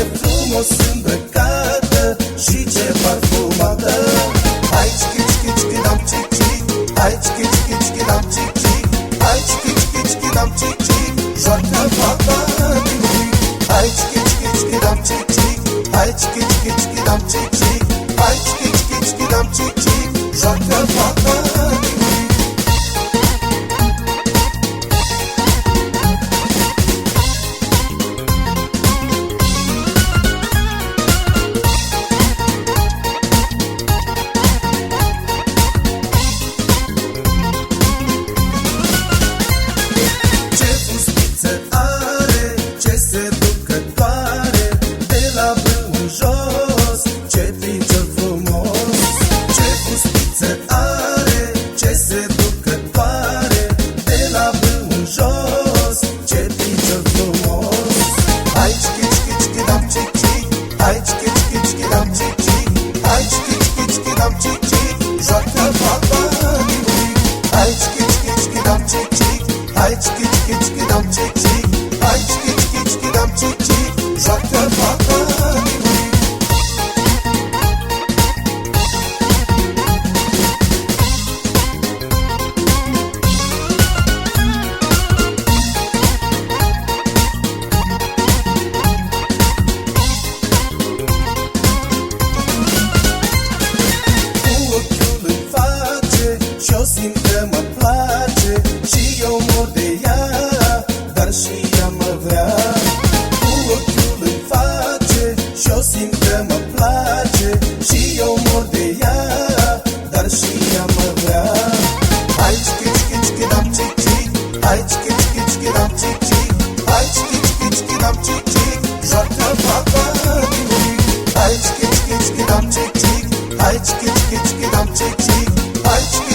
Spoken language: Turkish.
ce frumos sunt îmbrăcată Și ce parfumată Aici, chici, chici, chidam, cic, cic Aici, chici, chici, chidam, cic, cic Aici, chici, chici, chidam, cic, cic Joacă fata din uric Aici, chici, chici, chidam, cic, cic Aici, chici, chici, chidam, cic, cic Aici, chici, chici, chidam, cic, cic Joacă fata Ay, chiki, chiki, chiki, dam, chiki. Ay, chiki, chiki, chiki, dam, chiki. simt că mă place Și eu mor de ea Dar și ea mă vrea Hai chici chici chidam chic chic Hai chici chici chidam chic chic Hai chici chici chidam chic chic Joacă fata din nimic Hai chici chici chidam chic chic Hai chici chici chidam chic chic Hai chici